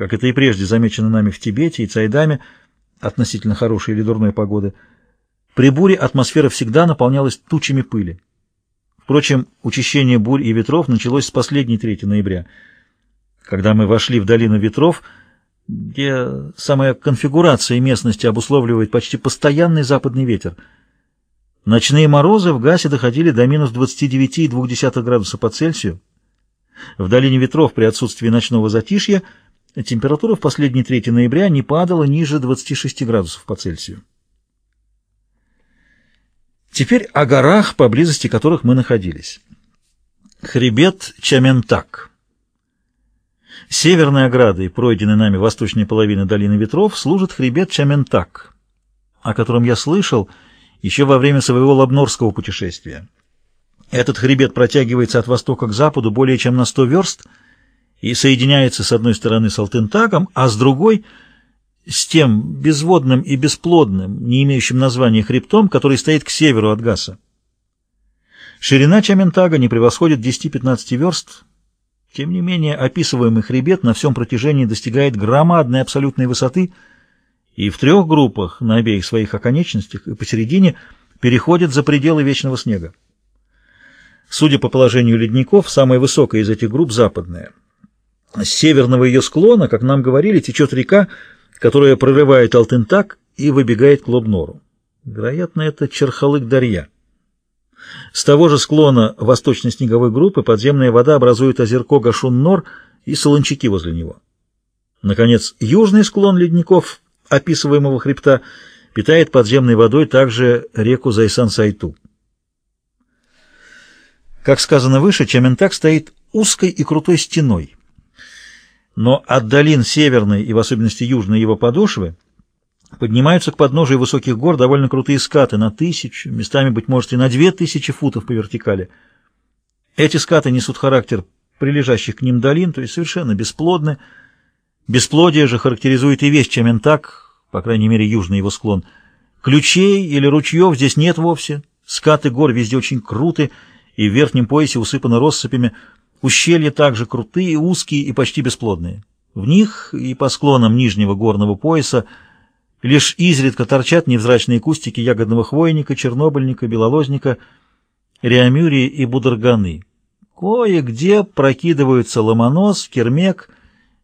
как это и прежде замечено нами в Тибете и Цайдаме, относительно хорошей или дурной погоды, при буре атмосфера всегда наполнялась тучами пыли. Впрочем, учащение бурь и ветров началось с последней трети ноября. Когда мы вошли в долину ветров, где самая конфигурация местности обусловливает почти постоянный западный ветер, ночные морозы в Гасе доходили до минус 29,2 градуса по Цельсию. В долине ветров при отсутствии ночного затишья температура в последние трети ноября не падала ниже 26 градусов по Цельсию. Теперь о горах, поблизости которых мы находились. Хребет Чаментак. Северной оградой, пройденной нами восточной половины долины ветров, служит хребет Чаментак, о котором я слышал еще во время своего лабнорского путешествия. Этот хребет протягивается от востока к западу более чем на 100 верст и соединяется с одной стороны с Алтентаком, а с другой — с тем безводным и бесплодным, не имеющим названия хребтом, который стоит к северу от Гаса. Ширина Чаментага не превосходит 10-15 верст. Тем не менее, описываемый хребет на всем протяжении достигает громадной абсолютной высоты и в трех группах на обеих своих оконечностях и посередине переходит за пределы вечного снега. Судя по положению ледников, самая высокая из этих групп — западная. С северного ее склона, как нам говорили, течет река, которая прорывает Алтынтак и выбегает к Лобнору. Вероятно, это Черхалык-Дарья. С того же склона восточной снеговой группы подземная вода образует озерко Гашун-Нор и солончаки возле него. Наконец, южный склон ледников, описываемого хребта, питает подземной водой также реку Зайсан-Сайту. Как сказано выше, Чаментак стоит узкой и крутой стеной но от долин северной и в особенности южной его подошвы поднимаются к подножию высоких гор довольно крутые скаты на тысячу, местами, быть может, и на две тысячи футов по вертикали. Эти скаты несут характер прилежащих к ним долин, то есть совершенно бесплодны. Бесплодие же характеризует и весь Чаментак, по крайней мере, южный его склон. Ключей или ручьев здесь нет вовсе. Скаты гор везде очень круты, и в верхнем поясе усыпаны россыпями – Ущелья также крутые, узкие и почти бесплодные. В них и по склонам нижнего горного пояса лишь изредка торчат невзрачные кустики ягодного хвойника, чернобыльника, белолозника, реамюрии и бударганы. Кое-где прокидываются ломонос, кермек,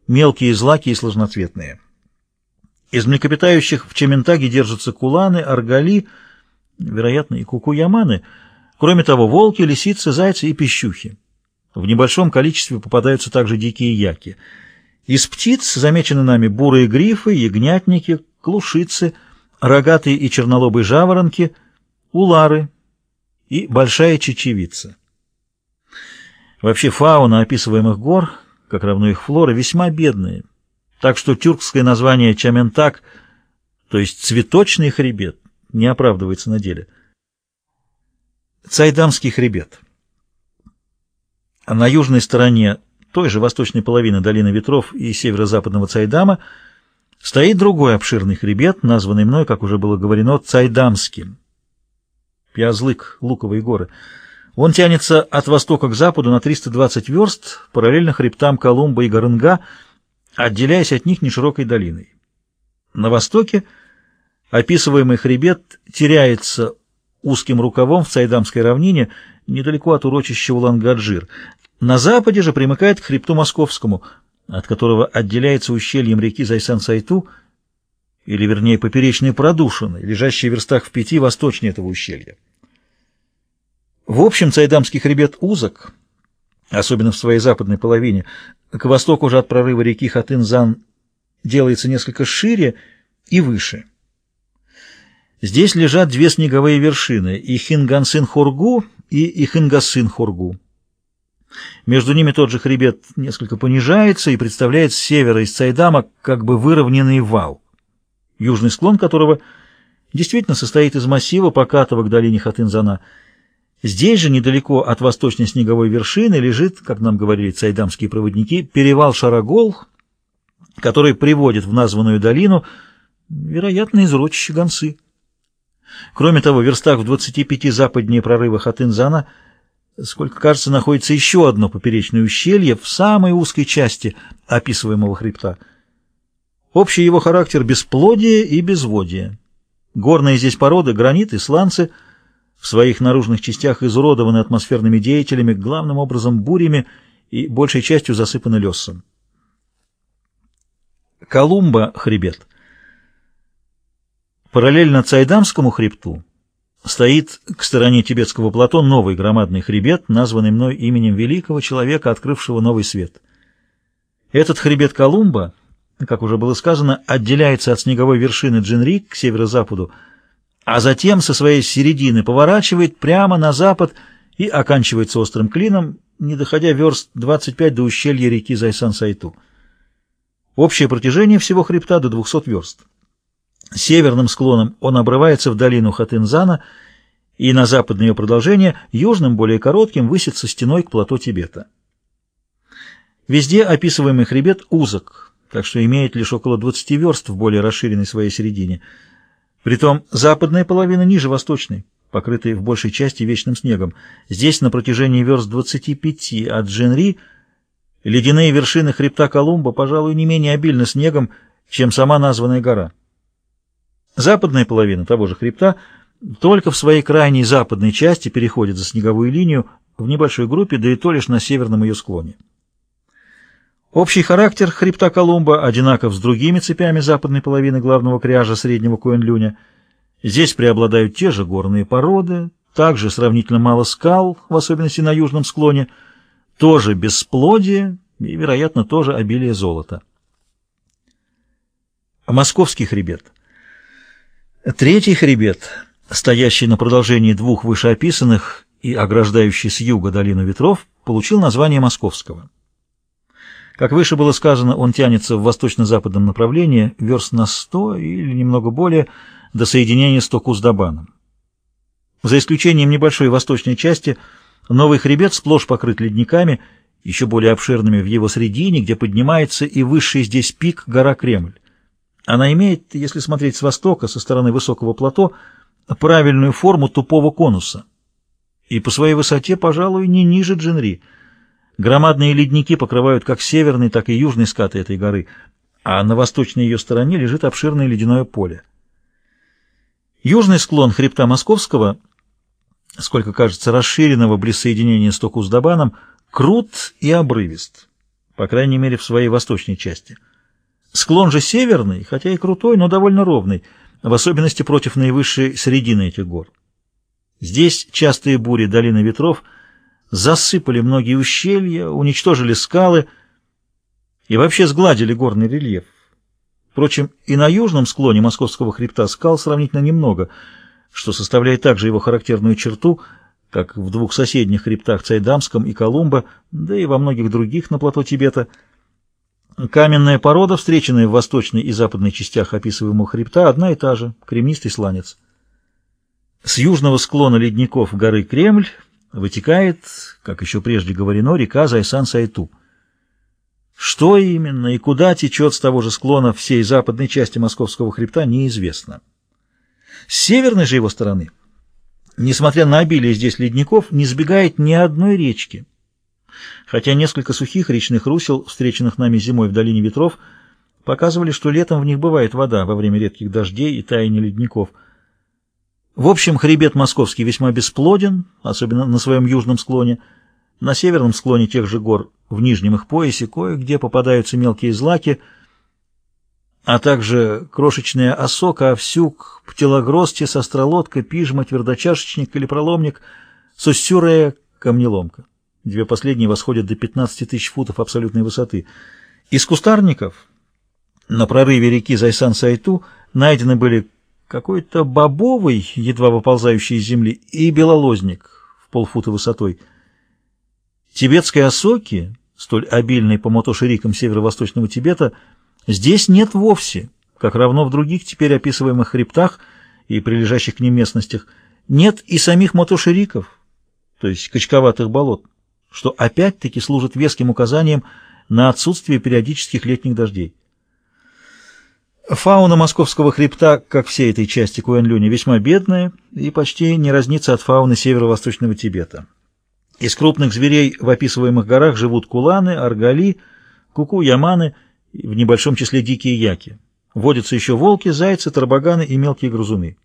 мелкие злаки и сложноцветные. Из млекопитающих в Чементаге держатся куланы, аргали, вероятно, и кукуяманы, кроме того, волки, лисицы, зайцы и пищухи. В небольшом количестве попадаются также дикие яки. Из птиц замечены нами бурые грифы, ягнятники, клушицы, рогатые и чернолобые жаворонки, улары и большая чечевица. Вообще фауна описываемых гор, как равно их флора, весьма бедная, так что тюркское название Чаментак, то есть цветочный хребет, не оправдывается на деле. Цайдамский хребет – на южной стороне той же восточной половины долины ветров и северо-западного Цайдама стоит другой обширный хребет, названный мной, как уже было говорено, Цайдамским. Пязлык, Луковые горы. Он тянется от востока к западу на 320 верст, параллельно хребтам Колумба и Горынга, отделяясь от них неширокой долиной. На востоке описываемый хребет теряется узким рукавом в Цайдамской равнине, недалеко от урочища Улан-Гаджир. На западе же примыкает к хребту Московскому, от которого отделяется ущельем реки Зайсан-Сайту, или, вернее, поперечные продушины, лежащие в верстах в пяти восточнее этого ущелья. В общем, Цайдамский хребет узок, особенно в своей западной половине. К востоку же от прорыва реки Хатынзан делается несколько шире и выше. Здесь лежат две снеговые вершины – Ихингансин-Хоргу и Ихингасин-Хоргу. Между ними тот же хребет несколько понижается и представляет с севера из Цайдама как бы выровненный вал, южный склон которого действительно состоит из массива, покатого к долине Хатынзана. Здесь же, недалеко от восточной снеговой вершины, лежит, как нам говорили цайдамские проводники, перевал Шарагол, который приводит в названную долину, вероятно, из урочища Гонцы. Кроме того, в верстах в 25 западнее прорыва Хатынзана – сколько, кажется, находится еще одно поперечное ущелье в самой узкой части описываемого хребта. Общий его характер – бесплодие и безводие. Горные здесь породы – гранит и сланцы – в своих наружных частях изуродованы атмосферными деятелями, главным образом бурями и большей частью засыпаны лесом. Колумба хребет. Параллельно Цайдамскому хребту стоит к стороне тибетского плато новый громадный хребет, названный мной именем великого человека, открывшего новый свет. Этот хребет Колумба, как уже было сказано, отделяется от снеговой вершины Джинри к северо-западу, а затем со своей середины поворачивает прямо на запад и оканчивается острым клином, не доходя верст 25 до ущелья реки Зайсан-Сайту. Общее протяжение всего хребта до 200 верст. Северным склоном он обрывается в долину Хатынзана, и на западное ее продолжение, южным, более коротким, высится стеной к плато Тибета. Везде описываемый хребет узок, так что имеет лишь около 20 верст в более расширенной своей середине. Притом западная половина ниже восточной, покрытой в большей части вечным снегом. Здесь на протяжении верст 25 от Дженри ледяные вершины хребта Колумба, пожалуй, не менее обильны снегом, чем сама названная гора. Западная половина того же хребта только в своей крайней западной части переходит за снеговую линию в небольшой группе, да и то лишь на северном ее склоне. Общий характер хребта Колумба одинаков с другими цепями западной половины главного кряжа среднего Куэнлюня. Здесь преобладают те же горные породы, также сравнительно мало скал, в особенности на южном склоне, тоже бесплодие и, вероятно, тоже обилие золота. Московский хребет. Третий хребет, стоящий на продолжении двух вышеописанных и ограждающий с юга долину ветров, получил название Московского. Как выше было сказано, он тянется в восточно-западном направлении, верст на сто или немного более, до соединения с Токуздабаном. За исключением небольшой восточной части, новый хребет сплошь покрыт ледниками, еще более обширными в его средине, где поднимается и высший здесь пик гора Кремль. Она имеет, если смотреть с востока, со стороны высокого плато, правильную форму тупого конуса. И по своей высоте, пожалуй, не ниже Джинри. Громадные ледники покрывают как северный, так и южный скаты этой горы, а на восточной ее стороне лежит обширное ледяное поле. Южный склон хребта Московского, сколько кажется расширенного близ соединения с Токуздабаном, крут и обрывист, по крайней мере в своей восточной части. Склон же северный, хотя и крутой, но довольно ровный, в особенности против наивысшей средины этих гор. Здесь частые бури долины ветров засыпали многие ущелья, уничтожили скалы и вообще сгладили горный рельеф. Впрочем, и на южном склоне Московского хребта скал сравнительно немного, что составляет также его характерную черту, как в двух соседних хребтах Цайдамском и Колумба, да и во многих других на плато Тибета – Каменная порода, встреченная в восточной и западной частях описываемого хребта, одна и та же — кремнистый сланец. С южного склона ледников горы Кремль вытекает, как еще прежде говорено, река Зайсан-Сайту. Что именно и куда течет с того же склона всей западной части Московского хребта, неизвестно. С северной же его стороны, несмотря на обилие здесь ледников, не сбегает ни одной речки — хотя несколько сухих речных русел, встреченных нами зимой в долине ветров, показывали, что летом в них бывает вода во время редких дождей и таяния ледников. В общем, хребет московский весьма бесплоден, особенно на своем южном склоне. На северном склоне тех же гор, в нижнем их поясе, кое-где попадаются мелкие злаки, а также крошечная осока, овсюк, птелогрости, состролодка, пижма, твердочашечник или проломник, суссюрея, камнеломка. Две последние восходят до 15 тысяч футов абсолютной высоты. Из кустарников на прорыве реки Зайсан-Сайту найдены были какой-то бобовый, едва выползающий из земли, и белолозник в полфута высотой. Тибетской осоки, столь обильной по мотоширикам северо-восточного Тибета, здесь нет вовсе, как равно в других теперь описываемых хребтах и прилежащих к ним местностях. Нет и самих мотошириков, то есть качковатых болот что опять-таки служит веским указанием на отсутствие периодических летних дождей. Фауна московского хребта, как всей этой части Куэнлюня, весьма бедная и почти не разнится от фауны северо-восточного Тибета. Из крупных зверей в описываемых горах живут куланы, аргали, куку-яманы, в небольшом числе дикие яки. Водятся еще волки, зайцы, тарбаганы и мелкие грызуны.